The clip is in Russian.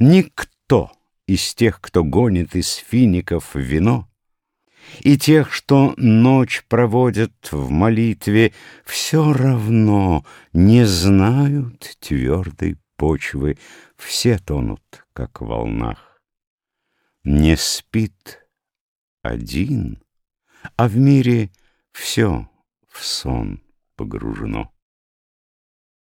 Никто из тех, кто гонит из фиников вино, И тех, что ночь проводят в молитве, Все равно не знают твердой почвы, Все тонут, как в волнах. Не спит один, а в мире все в сон погружено.